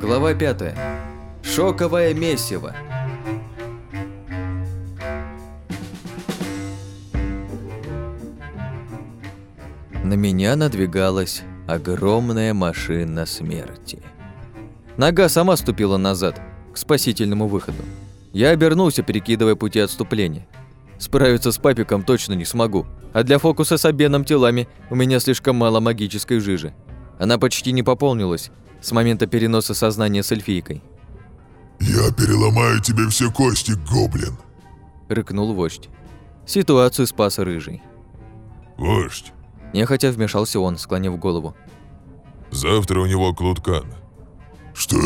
Глава 5. Шоковое месиво. На меня надвигалась огромная машина смерти. Нога сама ступила назад, к спасительному выходу. Я обернулся, перекидывая пути отступления. Справиться с папиком точно не смогу, а для фокуса с обменом телами у меня слишком мало магической жижи. Она почти не пополнилась с момента переноса сознания с эльфийкой. «Я переломаю тебе все кости, гоблин!» – рыкнул вождь. Ситуацию спас рыжий. «Вождь, Нехотя вмешался он, склонив голову. «Завтра у него клуткан». «Что?»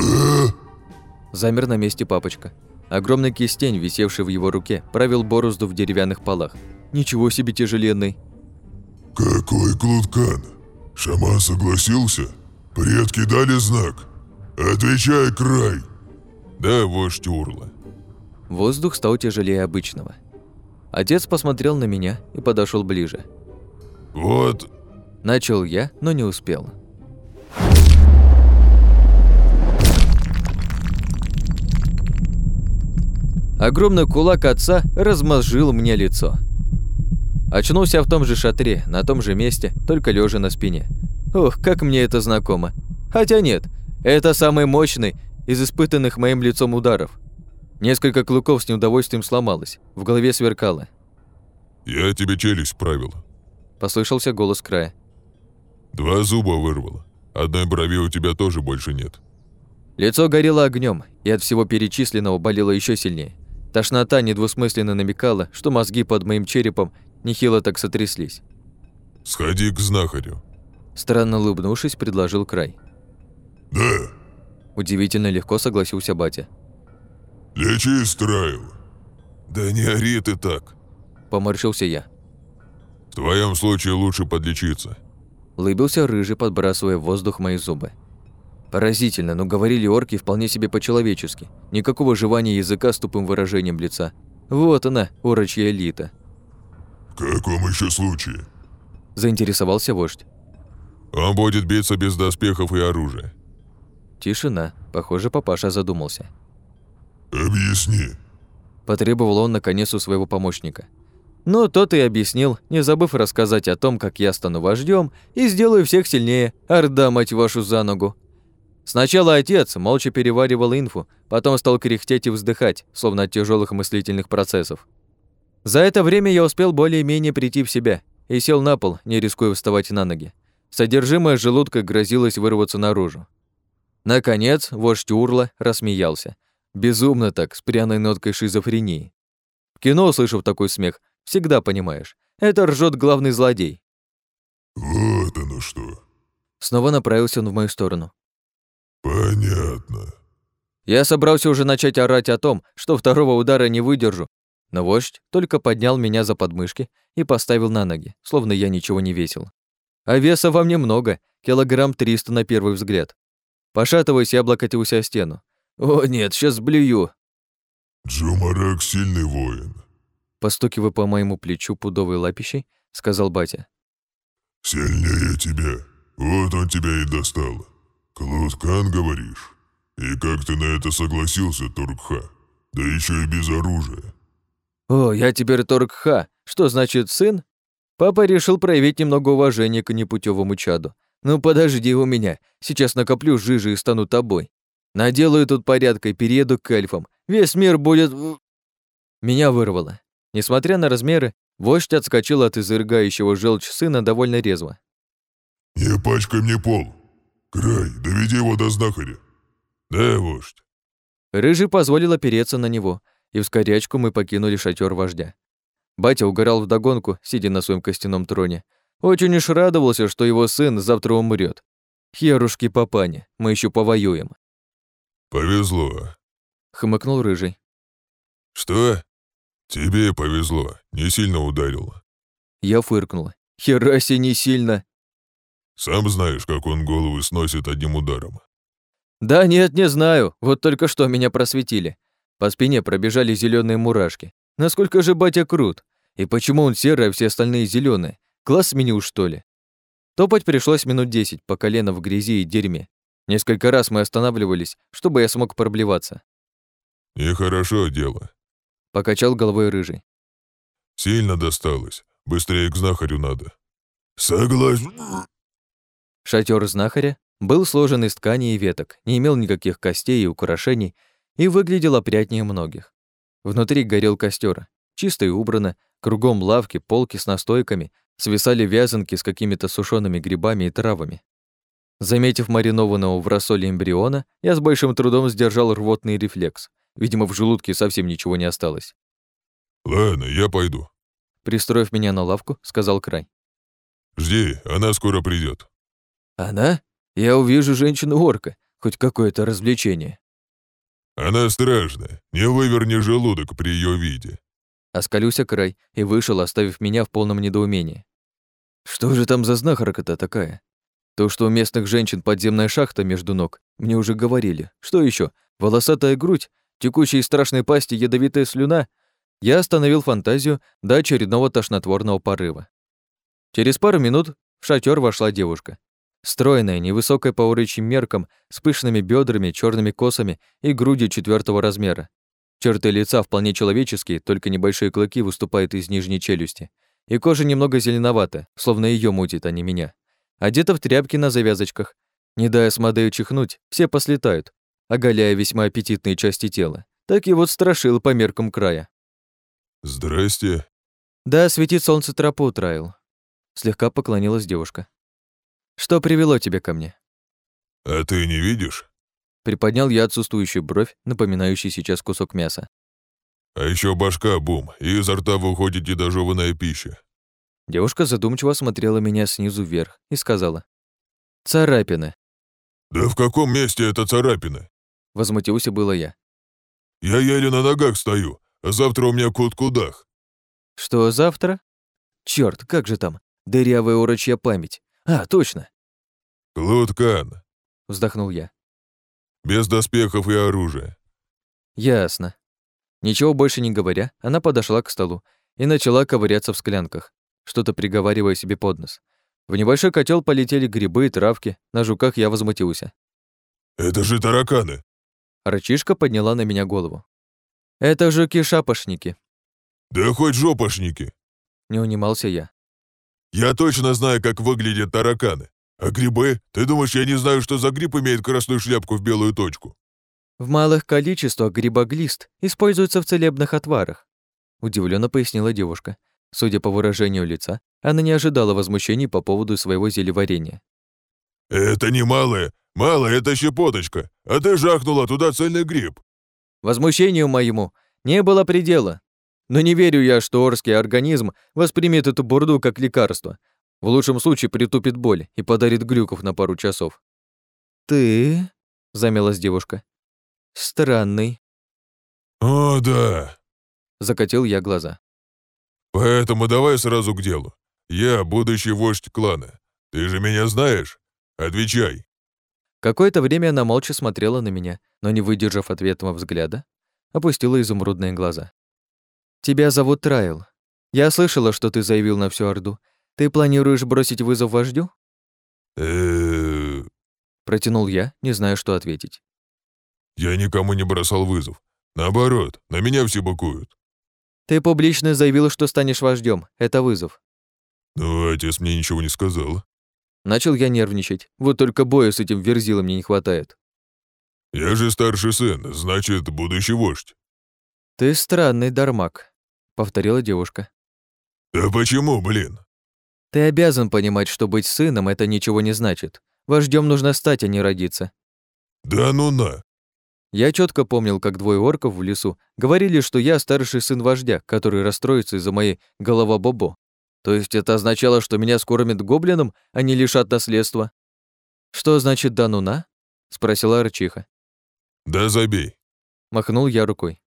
Замер на месте папочка. Огромный кистень, висевший в его руке, правил борозду в деревянных полах. Ничего себе тяжеленный. «Какой клуткан? Шаман согласился? Предки дали знак? Отвечай, край!» «Да, вождь Урла». Воздух стал тяжелее обычного. Отец посмотрел на меня и подошел ближе. «Вот...» Начал я, но не успел. Огромный кулак отца размозжил мне лицо. Очнулся в том же шатре, на том же месте, только лежа на спине. Ох, как мне это знакомо. Хотя нет, это самый мощный из испытанных моим лицом ударов. Несколько клыков с неудовольствием сломалось, в голове сверкало. «Я тебе челюсть правил», Послышался голос края. «Два зуба вырвало. Одной брови у тебя тоже больше нет». Лицо горело огнем, и от всего перечисленного болело еще сильнее. Тошнота недвусмысленно намекала, что мозги под моим черепом нехило так сотряслись. «Сходи к знахарю», – странно улыбнувшись, предложил край. «Да». Удивительно легко согласился батя. «Лечи Страйл». «Да не ори ты так», – поморщился я. В твоем случае лучше подлечиться. Лыбился рыжий, подбрасывая в воздух мои зубы. Поразительно, но говорили орки вполне себе по-человечески. Никакого жевания языка с тупым выражением лица. Вот она, орочья элита. «В каком еще случае?» Заинтересовался вождь. «Он будет биться без доспехов и оружия». Тишина. Похоже, папаша задумался. «Объясни». Потребовал он наконец у своего помощника. Но тот и объяснил, не забыв рассказать о том, как я стану вождем и сделаю всех сильнее, орда, мать вашу, за ногу. Сначала отец молча переваривал инфу, потом стал кряхтеть и вздыхать, словно от тяжелых мыслительных процессов. За это время я успел более-менее прийти в себя и сел на пол, не рискуя вставать на ноги. Содержимое желудка грозилось вырваться наружу. Наконец, вождь Урла рассмеялся. Безумно так, с пряной ноткой шизофрении. В кино, услышав такой смех, Всегда понимаешь. Это ржет главный злодей. Вот оно что. Снова направился он в мою сторону. Понятно. Я собрался уже начать орать о том, что второго удара не выдержу, но вождь только поднял меня за подмышки и поставил на ноги, словно я ничего не весил. А веса во мне много, килограмм триста на первый взгляд. Пошатываясь, я облокотился о стену. О нет, сейчас блюю. Джумарак сильный воин. Постукивая по моему плечу пудовой лапищей, сказал батя. «Сильнее тебя. Вот он тебя и достал. Клуткан, говоришь? И как ты на это согласился, Туркха? Да еще и без оружия». «О, я теперь Торгха. Что значит сын?» Папа решил проявить немного уважения к непутевому чаду. «Ну подожди у меня, сейчас накоплю жижи и стану тобой. Наделаю тут порядка и перееду к эльфам. Весь мир будет...» Меня вырвало. Несмотря на размеры, вождь отскочил от изрыгающего желчь сына довольно резво. «Не пачкай мне пол! Край, доведи его до знахаря!» «Да, вождь!» Рыжий позволил опереться на него, и в скорячку мы покинули шатер вождя. Батя угорал вдогонку, сидя на своем костяном троне. Очень уж радовался, что его сын завтра умрет. Херушки папаня, мы еще повоюем. «Повезло», — хмыкнул Рыжий. «Что?» «Тебе повезло, не сильно ударил». Я фыркнула. «Хераси не сильно». «Сам знаешь, как он голову сносит одним ударом». «Да нет, не знаю. Вот только что меня просветили. По спине пробежали зеленые мурашки. Насколько же батя крут? И почему он серый, а все остальные зеленые? Класс сменил, что ли?» Топать пришлось минут десять, по колено в грязи и дерьме. Несколько раз мы останавливались, чтобы я смог проблеваться. «Нехорошо дело», — покачал головой рыжий. «Сильно досталось. Быстрее к знахарю надо». «Согласен». Шатер знахаря был сложен из ткани и веток, не имел никаких костей и украшений и выглядел опрятнее многих. Внутри горел костер, чисто и убрано, кругом лавки, полки с настойками, свисали вязанки с какими-то сушеными грибами и травами. Заметив маринованного в рассоле эмбриона, я с большим трудом сдержал рвотный рефлекс. Видимо, в желудке совсем ничего не осталось. «Ладно, я пойду», — пристроив меня на лавку, сказал Край. «Жди, она скоро придет. «Она? Я увижу женщину-орка. Хоть какое-то развлечение». «Она страшная. Не выверни желудок при ее виде». Оскалюся край и вышел, оставив меня в полном недоумении. Что же там за знахарка-то такая? То, что у местных женщин подземная шахта между ног, мне уже говорили. Что еще? Волосатая грудь, текущая из страшной пасти ядовитая слюна? Я остановил фантазию до очередного тошнотворного порыва. Через пару минут в шатер вошла девушка. Стройная, невысокая по урычьим меркам, с пышными бедрами, черными косами и грудью четвертого размера. Черты лица вполне человеческие, только небольшие клыки выступают из нижней челюсти. И кожа немного зеленовата, словно ее мутит, а не меня. Одета в тряпки на завязочках. Не дая Смодею чихнуть, все послетают, оголяя весьма аппетитные части тела. Так и вот страшил по меркам края. «Здрасте». «Да, светит солнце тропу утраил». Слегка поклонилась девушка. «Что привело тебя ко мне?» «А ты не видишь?» Приподнял я отсутствующую бровь, напоминающий сейчас кусок мяса. «А еще башка бум, и изо рта выходит недожеванная пища». Девушка задумчиво смотрела меня снизу вверх и сказала. «Царапины». «Да в каком месте это царапины?» Возмутился было я. «Я еле на ногах стою, а завтра у меня кут-кудах». «Что завтра?» Черт, как же там? Дырявая урочья память. А, точно. «Клуткан», — вздохнул я. Без доспехов и оружия. Ясно. Ничего больше не говоря, она подошла к столу и начала ковыряться в склянках, что-то приговаривая себе под нос. В небольшой котел полетели грибы и травки, на жуках я возмутился. «Это же тараканы!» Рачишка подняла на меня голову. «Это жуки-шапошники». «Да хоть жопошники!» Не унимался я. «Я точно знаю, как выглядят тараканы. А грибы? Ты думаешь, я не знаю, что за гриб имеет красную шляпку в белую точку? В малых количествах грибоглист используется в целебных отварах, удивленно пояснила девушка. Судя по выражению лица, она не ожидала возмущений по поводу своего зелеварения. «Это не малое. Малое — это щепоточка. А ты жахнула туда цельный гриб». Возмущению моему не было предела. Но не верю я, что орский организм воспримет эту бурду как лекарство, в лучшем случае притупит боль и подарит глюков на пару часов. «Ты?» — замялась девушка. «Странный». «О, да!» — закатил я глаза. «Поэтому давай сразу к делу. Я будущий вождь клана. Ты же меня знаешь? Отвечай». Какое-то время она молча смотрела на меня, но, не выдержав ответного взгляда, опустила изумрудные глаза. «Тебя зовут Трайл. Я слышала, что ты заявил на всю Орду, ты планируешь бросить вызов вождю? Протянул я, не зная, что ответить. Я никому не бросал вызов. Наоборот, на меня все быкуют. Ты публично заявил, что станешь вождем. Это вызов. Ну, отец мне ничего не сказал. Начал я нервничать. Вот только боя с этим верзилом мне не хватает. Я же старший сын, значит, будущий вождь. Ты странный дармак, повторила девушка. Да почему, блин? Ты обязан понимать, что быть сыном это ничего не значит. Вождем нужно стать, а не родиться. Да ну на. Я четко помнил, как двое орков в лесу говорили, что я старший сын вождя, который расстроится из-за моей голова Бобо. То есть это означало, что меня скормят гоблином, а не лишат наследства. Что значит «да ну на»? спросила Арчиха. Да забей. Махнул я рукой.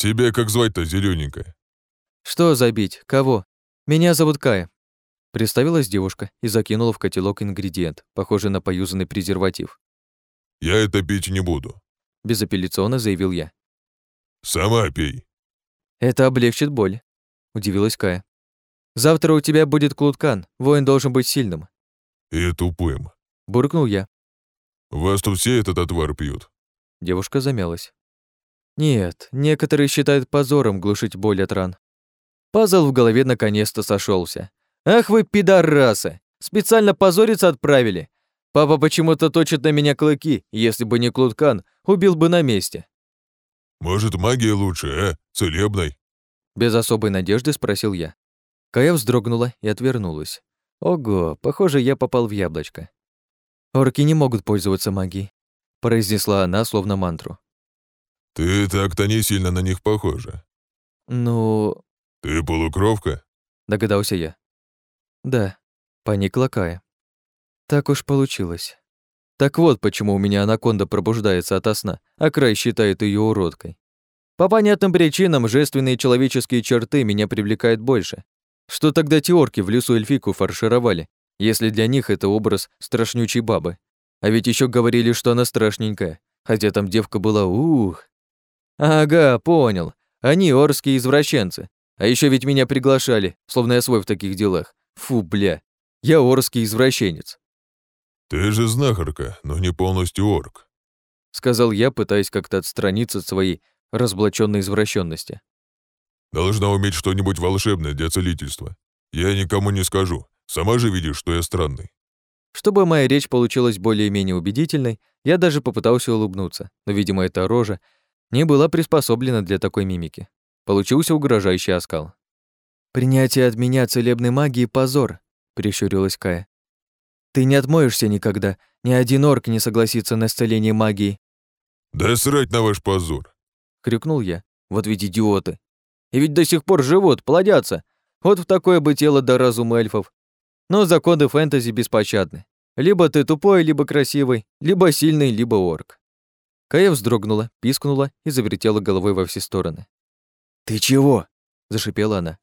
Тебе как звать-то, зелененькая? Что забить? Кого? Меня зовут Кая. Представилась девушка и закинула в котелок ингредиент, похожий на поюзанный презерватив. «Я это пить не буду», — безапелляционно заявил я. «Сама пей». «Это облегчит боль», — удивилась Кая. «Завтра у тебя будет клуткан, воин должен быть сильным. и тупым. Буркнул я. Вас тут все этот отвар пьют. Девушка замялась. Нет, некоторые считают позором глушить боль от ран. Пазл в голове наконец-то сошелся. Ах вы пидорасы! Специально позориться отправили. Папа почему-то точит на меня клыки, если бы не Клуткан, убил бы на месте. Может, магия лучше, а? Целебной? Без особой надежды спросил я. Кая вздрогнула и отвернулась. Ого, похоже, я попал в яблочко. Орки не могут пользоваться магией, произнесла она словно мантру. Ты так-то не сильно на них похожа. Ну... Ты полукровка? Догадался я. Да, поникла Кая. Так уж получилось. Так вот, почему у меня анаконда пробуждается ото сна, а край считает ее уродкой. По понятным причинам, жественные человеческие черты меня привлекают больше. Что тогда теорки в лесу эльфику фаршировали, если для них это образ страшнючей бабы? А ведь еще говорили, что она страшненькая, хотя там девка была ух. Ага, понял. Они орские извращенцы. А еще ведь меня приглашали, словно я свой в таких делах. Фу, бля. Я орский извращенец. Ты же знахарка, но не полностью орк. Сказал я, пытаясь как-то отстраниться от своей разоблаченной извращенности. Должна уметь что-нибудь волшебное для целительства. Я никому не скажу. Сама же видишь, что я странный. Чтобы моя речь получилась более-менее убедительной, я даже попытался улыбнуться, но, видимо, эта рожа не была приспособлена для такой мимики. Получился угрожающий оскал. «Принятие от меня целебной магии — позор», — прищурилась Кая. «Ты не отмоешься никогда. Ни один орк не согласится на исцеление магии». «Да срать на ваш позор!» — крикнул я. «Вот ведь идиоты! И ведь до сих пор живут, плодятся. Вот в такое бы тело до разума эльфов. Но законы фэнтези беспощадны. Либо ты тупой, либо красивый, либо сильный, либо орк». Кая вздрогнула, пискнула и завертела головой во все стороны. «Ты чего?» – зашипела она.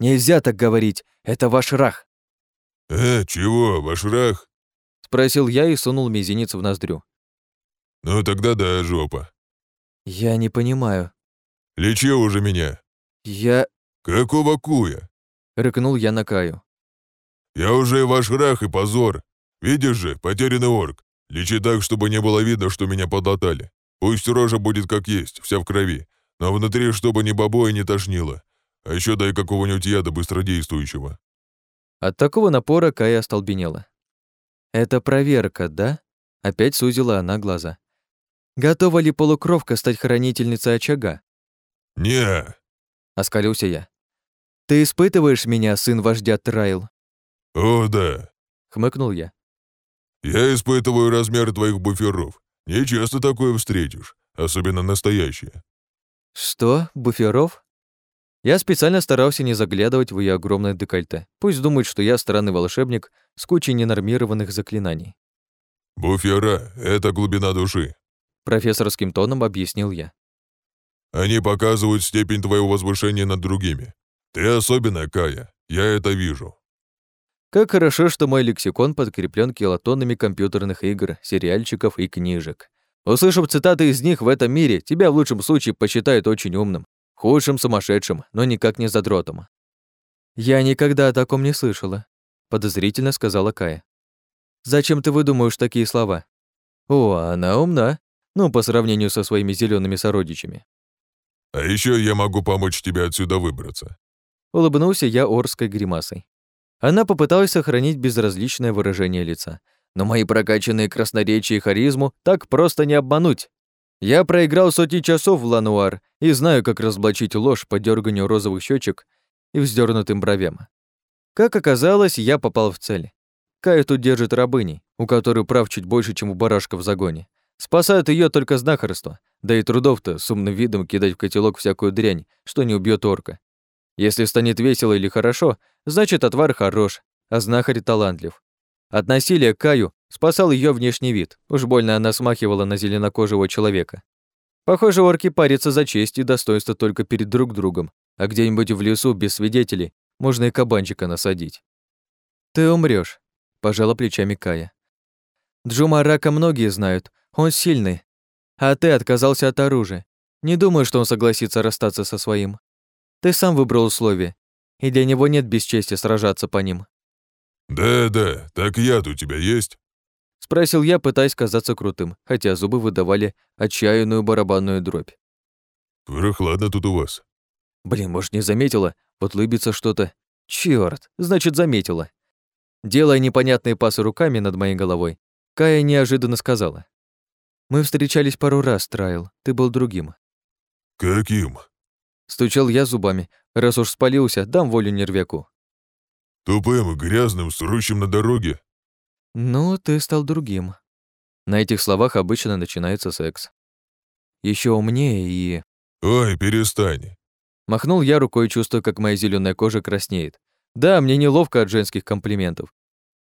«Нельзя так говорить, это ваш рах». «Э, чего, ваш рах?» – спросил я и сунул мизинец в ноздрю. «Ну тогда да, жопа». «Я не понимаю». «Лечи уже меня». «Я...» «Какого куя?» – рыкнул я на Каю. «Я уже ваш рах и позор. Видишь же, потерянный орк. Лечи так, чтобы не было видно, что меня подлатали. Пусть рожа будет как есть, вся в крови, но внутри, чтобы ни бобой не тошнило. А еще дай какого-нибудь яда быстродействующего». От такого напора Кая остолбенела. «Это проверка, да?» Опять сузила она глаза. «Готова ли полукровка стать хранительницей очага?» «Не!» — оскалился я. «Ты испытываешь меня, сын вождя Трайл?» «О, да!» — хмыкнул я. «Я испытываю размер твоих буферов. Не часто такое встретишь, особенно настоящее». «Что? Буферов?» Я специально старался не заглядывать в ее огромное декольте. Пусть думают, что я странный волшебник с кучей ненормированных заклинаний. «Буфера — это глубина души», — профессорским тоном объяснил я. «Они показывают степень твоего возвышения над другими. Ты особенная, Кая, я это вижу». Как хорошо, что мой лексикон подкреплен килотоннами компьютерных игр, сериальчиков и книжек. Услышав цитаты из них в этом мире, тебя в лучшем случае посчитают очень умным, в худшем сумасшедшим, но никак не задротом. «Я никогда о таком не слышала», — подозрительно сказала Кая. «Зачем ты выдумываешь такие слова?» «О, она умна. Ну, по сравнению со своими зелеными сородичами». «А еще я могу помочь тебе отсюда выбраться». Улыбнулся я орской гримасой. Она попыталась сохранить безразличное выражение лица. Но мои прокачанные красноречие и харизму так просто не обмануть. Я проиграл сотни часов в Лануар и знаю, как разоблачить ложь по дерганию розовых щечек и вздернутым бровям. Как оказалось, я попал в цель. Кая тут держит рабыней, у которой прав чуть больше, чем у барашка в загоне. Спасают ее только знахарство, да и трудов-то с умным видом кидать в котелок всякую дрянь, что не убьет орка. Если станет весело или хорошо, значит, отвар хорош, а знахарь талантлив. От насилия Каю спасал ее внешний вид, уж больно она смахивала на зеленокожего человека. Похоже, орки парятся за честь и достоинство только перед друг другом, а где-нибудь в лесу без свидетелей можно и кабанчика насадить. «Ты умрёшь», — пожала плечами Кая. «Джума Рака многие знают, он сильный, а ты отказался от оружия. Не думаю, что он согласится расстаться со своим. Ты сам выбрал условия, и для него нет бесчестия сражаться по ним. «Да-да, так яд у тебя есть?» Спросил я, пытаясь казаться крутым, хотя зубы выдавали отчаянную барабанную дробь. «Прохладно тут у вас». Блин, может, не заметила? Вот лыбится что-то. Чёрт, значит, заметила. Делая непонятные пасы руками над моей головой, Кая неожиданно сказала. «Мы встречались пару раз, Трайл. Ты был другим». «Каким?» Стучал я зубами. Раз уж спалился, дам волю нервяку. «Тупым, грязным, срущим на дороге?» «Ну, ты стал другим». На этих словах обычно начинается секс. Еще умнее и... «Ой, перестань». Махнул я рукой, чувствуя, как моя зеленая кожа краснеет. Да, мне неловко от женских комплиментов.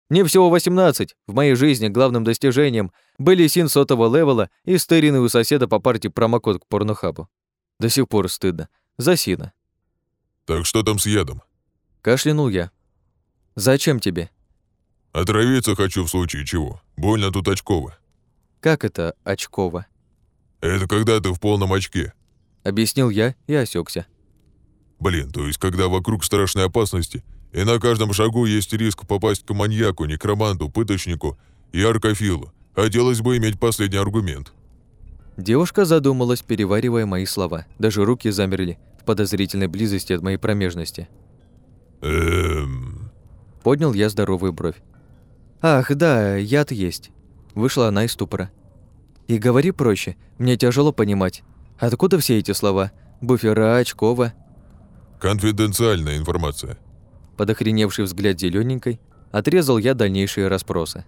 Мне всего 18. В моей жизни главным достижением были син сотого левела и стыренный у соседа по партии промокод к порнохабу. До сих пор стыдно. За сина. «Так что там с ядом?» Кашлянул я. «Зачем тебе?» «Отравиться хочу в случае чего. Больно тут очково». «Как это очково?» «Это когда ты в полном очке». Объяснил я и осекся. «Блин, то есть когда вокруг страшной опасности, и на каждом шагу есть риск попасть к маньяку, некроманту, пыточнику и аркофилу. Хотелось бы иметь последний аргумент. Девушка задумалась, переваривая мои слова. Даже руки замерли в подозрительной близости от моей промежности. Эм... Поднял я здоровую бровь. «Ах, да, яд есть». Вышла она из ступора. «И говори проще, мне тяжело понимать. Откуда все эти слова? Буфера, очкова?» «Конфиденциальная информация», под охреневший взгляд зелененькой, отрезал я дальнейшие расспросы.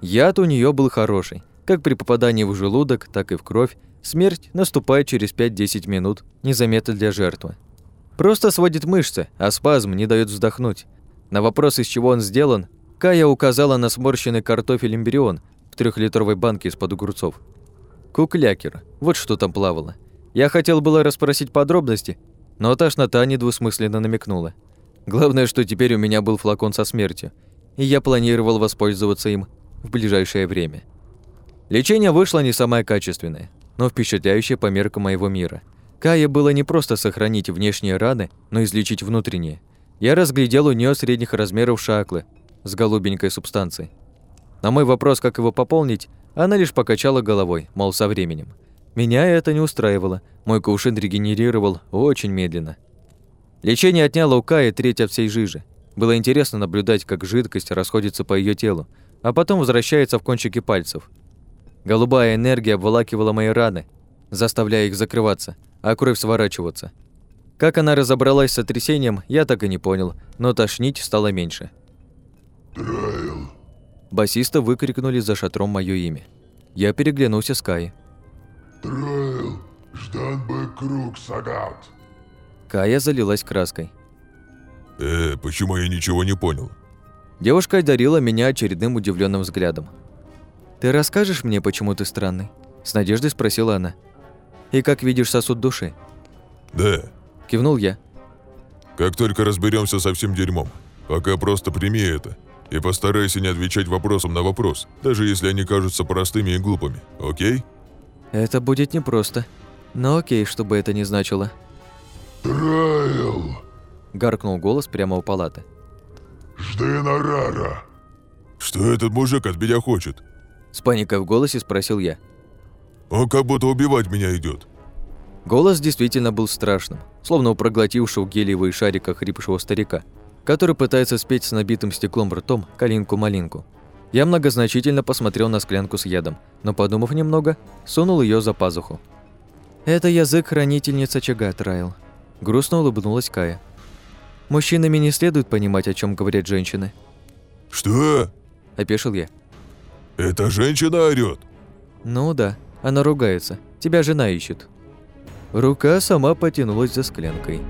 Яд у нее был хороший. Как при попадании в желудок, так и в кровь. Смерть наступает через 5-10 минут, незаметно для жертвы. Просто сводит мышцы, а спазм не дает вздохнуть. На вопрос, из чего он сделан, Кая указала на сморщенный картофель-эмбрион в трехлитровой банке из-под огурцов. Куклякер, вот что там плавало. Я хотел было расспросить подробности, но тошнота недвусмысленно намекнула. Главное, что теперь у меня был флакон со смертью, и я планировал воспользоваться им в ближайшее время. Лечение вышло не самое качественное, но впечатляющее по меркам моего мира. Кае было не просто сохранить внешние раны, но излечить внутренние. Я разглядел у нее средних размеров шаклы с голубенькой субстанцией. На мой вопрос, как его пополнить, она лишь покачала головой, мол, со временем. Меня это не устраивало, мой кувшин регенерировал очень медленно. Лечение отняло у Каи треть от всей жижи. Было интересно наблюдать, как жидкость расходится по ее телу, а потом возвращается в кончики пальцев. Голубая энергия обволакивала мои раны, заставляя их закрываться, а кровь сворачиваться. Как она разобралась с сотрясением, я так и не понял, но тошнить стало меньше. «Трайл!» Басиста выкрикнули за шатром мое имя. Я переглянулся с Каей. «Трайл! Ждан бы круг сагат!» Кая залилась краской. «Э, почему я ничего не понял?» Девушка одарила меня очередным удивленным взглядом. «Ты расскажешь мне, почему ты странный?» С надеждой спросила она. «И как видишь сосуд души?» «Да», – кивнул я. «Как только разберемся со всем дерьмом, пока просто прими это и постарайся не отвечать вопросом на вопрос, даже если они кажутся простыми и глупыми, окей?» «Это будет непросто. Но окей, чтобы это не значило». «Трайл!» – гаркнул голос прямо у палаты. «Жди Нарара!» «Что этот мужик от меня хочет?» С паникой в голосе спросил я. «Он как будто убивать меня идет. Голос действительно был страшным, словно у проглотившего гелиевые шарика хрипшего старика, который пытается спеть с набитым стеклом ртом калинку-малинку. Я многозначительно посмотрел на склянку с ядом, но, подумав немного, сунул ее за пазуху. «Это язык хранительницы очага, Трайл», Грустно улыбнулась Кая. Мужчинами не следует понимать, о чем говорят женщины. «Что?» – опешил я. «Эта женщина орёт?» «Ну да, она ругается. Тебя жена ищет». Рука сама потянулась за склянкой.